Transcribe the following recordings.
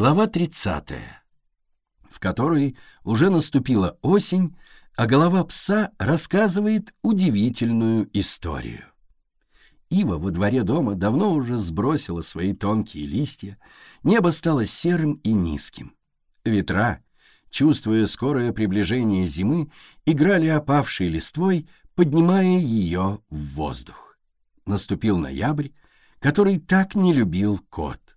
Глава 30, в которой уже наступила осень, а голова пса рассказывает удивительную историю. Ива во дворе дома давно уже сбросила свои тонкие листья, небо стало серым и низким. Ветра, чувствуя скорое приближение зимы, играли опавшей листвой, поднимая ее в воздух. Наступил ноябрь, который так не любил кот.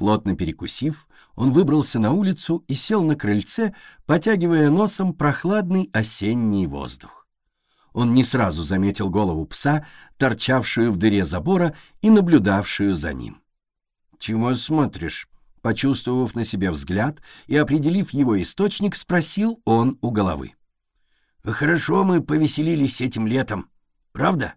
Плотно перекусив, он выбрался на улицу и сел на крыльце, потягивая носом прохладный осенний воздух. Он не сразу заметил голову пса, торчавшую в дыре забора и наблюдавшую за ним. «Чего смотришь?» Почувствовав на себе взгляд и определив его источник, спросил он у головы. «Хорошо мы повеселились этим летом, правда?»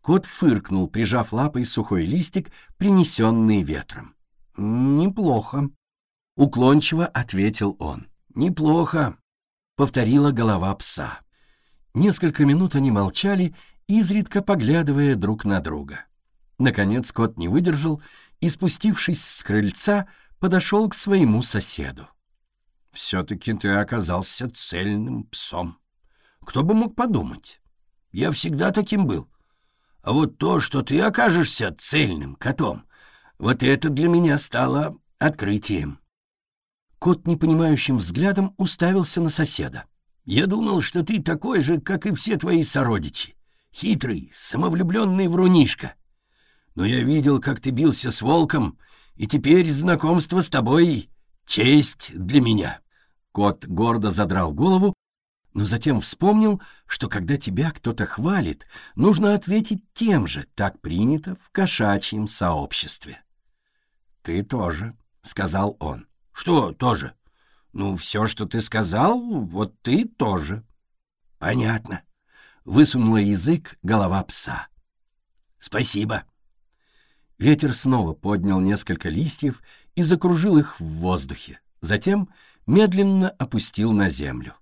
Кот фыркнул, прижав лапой сухой листик, принесенный ветром. «Неплохо», — уклончиво ответил он. «Неплохо», — повторила голова пса. Несколько минут они молчали, изредка поглядывая друг на друга. Наконец кот не выдержал и, спустившись с крыльца, подошел к своему соседу. «Все-таки ты оказался цельным псом. Кто бы мог подумать? Я всегда таким был. А вот то, что ты окажешься цельным котом, вот это для меня стало открытием. Кот непонимающим взглядом уставился на соседа. «Я думал, что ты такой же, как и все твои сородичи. Хитрый, самовлюбленный врунишка. Но я видел, как ты бился с волком, и теперь знакомство с тобой — честь для меня». Кот гордо задрал голову, но затем вспомнил, что когда тебя кто-то хвалит, нужно ответить тем же, так принято в кошачьем сообществе. «Ты тоже», — сказал он. «Что тоже?» «Ну, все, что ты сказал, вот ты тоже». «Понятно», — высунула язык голова пса. «Спасибо». Ветер снова поднял несколько листьев и закружил их в воздухе, затем медленно опустил на землю.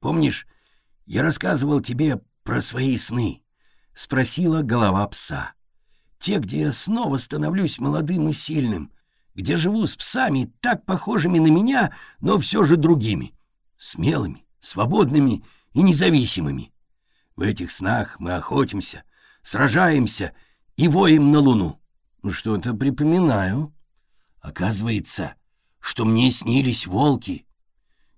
«Помнишь, я рассказывал тебе про свои сны?» — спросила голова пса. Те, где я снова становлюсь молодым и сильным, где живу с псами, так похожими на меня, но все же другими, смелыми, свободными и независимыми. В этих снах мы охотимся, сражаемся и воем на луну. Ну, что-то припоминаю. Оказывается, что мне снились волки.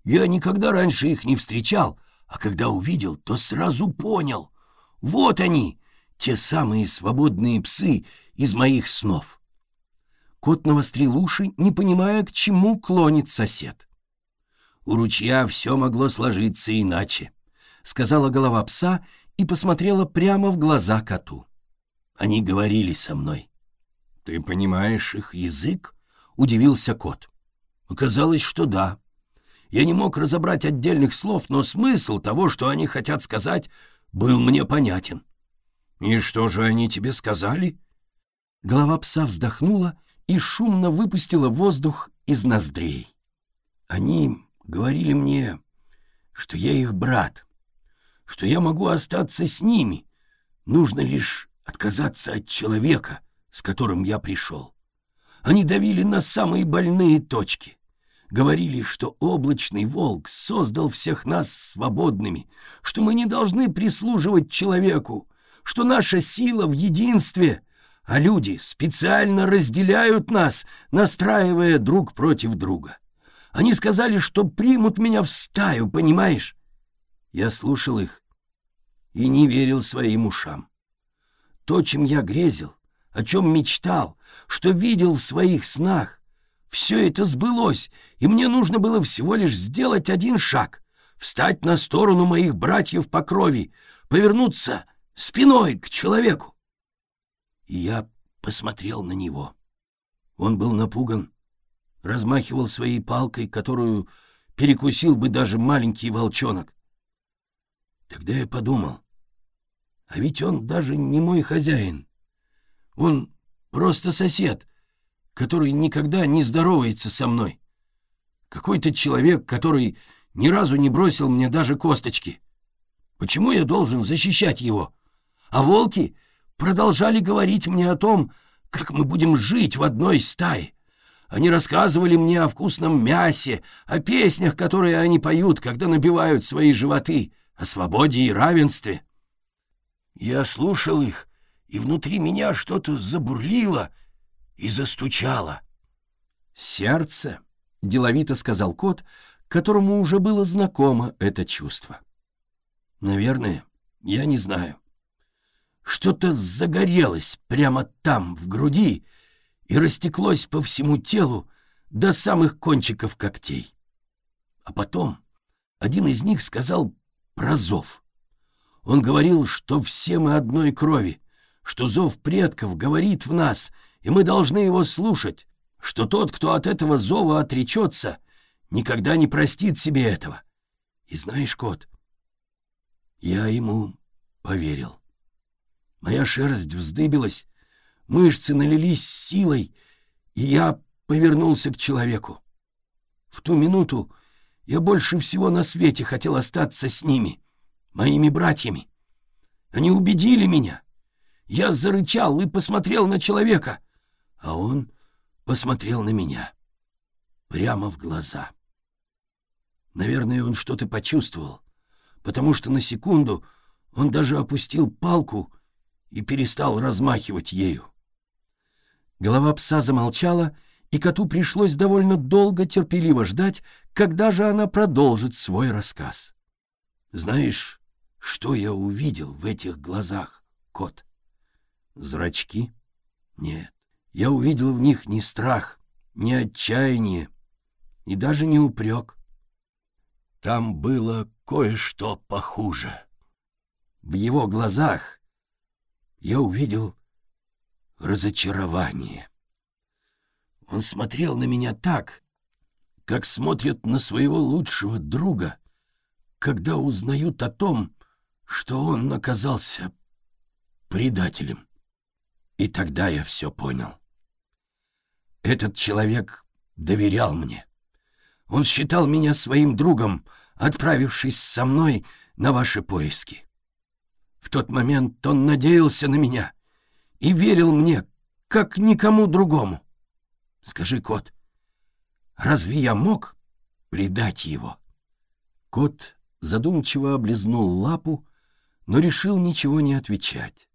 Я никогда раньше их не встречал, а когда увидел, то сразу понял. Вот они, те самые свободные псы из моих снов. Кот навострил уши, не понимая, к чему клонит сосед. «У ручья все могло сложиться иначе», — сказала голова пса и посмотрела прямо в глаза коту. Они говорили со мной. «Ты понимаешь их язык?» — удивился кот. Оказалось, что да. Я не мог разобрать отдельных слов, но смысл того, что они хотят сказать, был мне понятен. «И что же они тебе сказали?» Голова пса вздохнула и шумно выпустила воздух из ноздрей. «Они говорили мне, что я их брат, что я могу остаться с ними. Нужно лишь отказаться от человека, с которым я пришел. Они давили на самые больные точки. Говорили, что облачный волк создал всех нас свободными, что мы не должны прислуживать человеку, что наша сила в единстве, а люди специально разделяют нас, настраивая друг против друга. Они сказали, что примут меня в стаю, понимаешь? Я слушал их и не верил своим ушам. То, чем я грезил, о чем мечтал, что видел в своих снах, все это сбылось, и мне нужно было всего лишь сделать один шаг, встать на сторону моих братьев по крови, повернуться спиной к человеку. И я посмотрел на него. Он был напуган, размахивал своей палкой, которую перекусил бы даже маленький волчонок. Тогда я подумал, а ведь он даже не мой хозяин. Он просто сосед, который никогда не здоровается со мной. Какой-то человек, который ни разу не бросил мне даже косточки. Почему я должен защищать его?» А волки продолжали говорить мне о том, как мы будем жить в одной стае. Они рассказывали мне о вкусном мясе, о песнях, которые они поют, когда набивают свои животы, о свободе и равенстве. Я слушал их, и внутри меня что-то забурлило и застучало. «Сердце», — деловито сказал кот, которому уже было знакомо это чувство. «Наверное, я не знаю. Что-то загорелось прямо там, в груди, и растеклось по всему телу до самых кончиков когтей. А потом один из них сказал про зов. Он говорил, что все мы одной крови, что зов предков говорит в нас, и мы должны его слушать, что тот, кто от этого зова отречется, никогда не простит себе этого. И знаешь, кот, я ему поверил. Моя шерсть вздыбилась, Мышцы налились силой, и я повернулся к человеку. В ту минуту я больше всего на свете хотел остаться с ними, моими братьями. Они убедили меня. Я зарычал и посмотрел на человека, а он посмотрел на меня. Прямо в глаза. Наверное, он что-то почувствовал, потому что на секунду он даже опустил палку и перестал размахивать ею. Голова пса замолчала, и коту пришлось довольно долго терпеливо ждать, когда же она продолжит свой рассказ. «Знаешь, что я увидел в этих глазах, кот? Зрачки? Нет, я увидел в них не страх, не отчаяние и даже не упрек. Там было кое-что похуже. В его глазах я увидел разочарование. Он смотрел на меня так, как смотрят на своего лучшего друга, когда узнают о том, что он оказался предателем. И тогда я все понял. Этот человек доверял мне. Он считал меня своим другом, отправившись со мной на ваши поиски. В тот момент он надеялся на меня — и верил мне, как никому другому. Скажи, кот, разве я мог предать его?» Кот задумчиво облизнул лапу, но решил ничего не отвечать.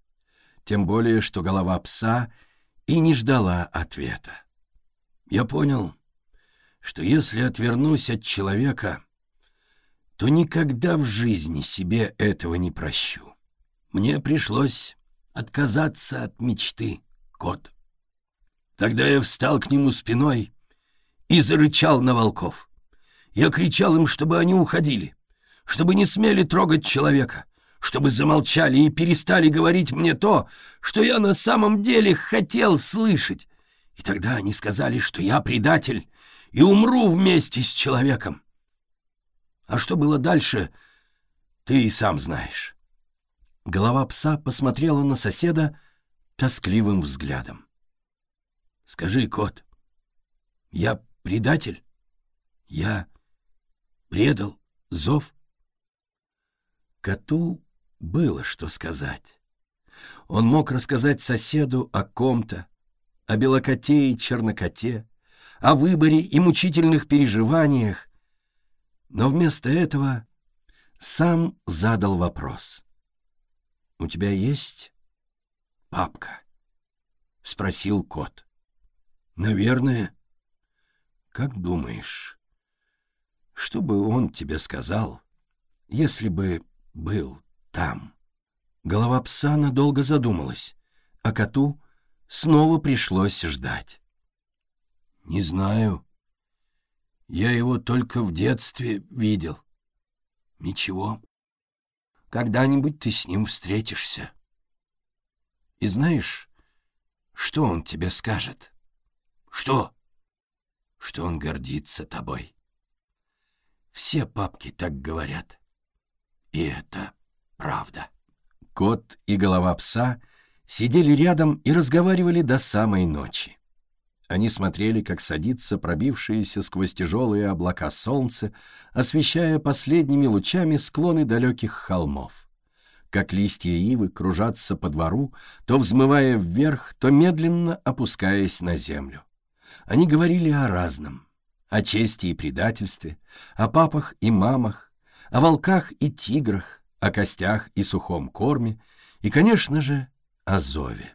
Тем более, что голова пса и не ждала ответа. Я понял, что если отвернусь от человека, то никогда в жизни себе этого не прощу. Мне пришлось отказаться от мечты, кот. Тогда я встал к нему спиной и зарычал на волков. Я кричал им, чтобы они уходили, чтобы не смели трогать человека, чтобы замолчали и перестали говорить мне то, что я на самом деле хотел слышать. И тогда они сказали, что я предатель и умру вместе с человеком. А что было дальше, ты и сам знаешь. Голова пса посмотрела на соседа тоскливым взглядом. «Скажи, кот, я предатель? Я предал зов?» Коту было что сказать. Он мог рассказать соседу о ком-то, о белокоте и чернокоте, о выборе и мучительных переживаниях, но вместо этого сам задал вопрос. «У тебя есть папка?» — спросил кот. «Наверное. Как думаешь, что бы он тебе сказал, если бы был там?» Голова пса надолго задумалась, а коту снова пришлось ждать. «Не знаю. Я его только в детстве видел. Ничего, когда-нибудь ты с ним встретишься. И знаешь, что он тебе скажет? Что? Что он гордится тобой. Все папки так говорят. И это правда. Кот и голова пса сидели рядом и разговаривали до самой ночи. Они смотрели, как садится пробившееся сквозь тяжелые облака солнце, освещая последними лучами склоны далеких холмов. Как листья ивы кружатся по двору, то взмывая вверх, то медленно опускаясь на землю. Они говорили о разном, о чести и предательстве, о папах и мамах, о волках и тиграх, о костях и сухом корме и, конечно же, о зове.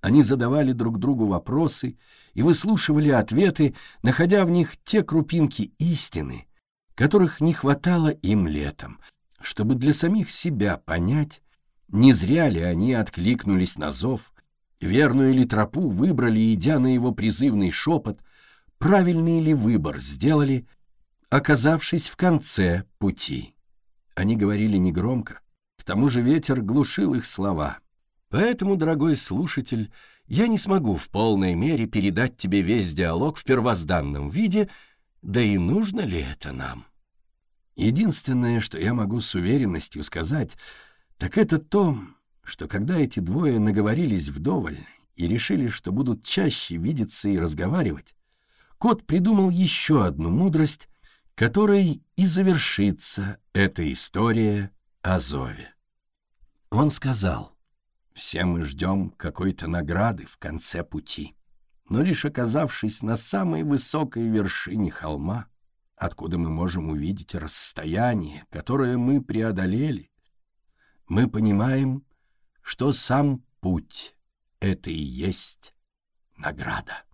Они задавали друг другу вопросы и выслушивали ответы, находя в них те крупинки истины, которых не хватало им летом, чтобы для самих себя понять, не зря ли они откликнулись на зов, верную ли тропу выбрали, идя на его призывный шепот, правильный ли выбор сделали, оказавшись в конце пути. Они говорили негромко, к тому же ветер глушил их слова — Поэтому, дорогой слушатель, я не смогу в полной мере передать тебе весь диалог в первозданном виде, да и нужно ли это нам? Единственное, что я могу с уверенностью сказать, так это то, что когда эти двое наговорились вдоволь и решили, что будут чаще видеться и разговаривать, кот придумал еще одну мудрость, которой и завершится эта история о Зове. Он сказал — все мы ждем какой-то награды в конце пути. Но лишь оказавшись на самой высокой вершине холма, откуда мы можем увидеть расстояние, которое мы преодолели, мы понимаем, что сам путь — это и есть награда.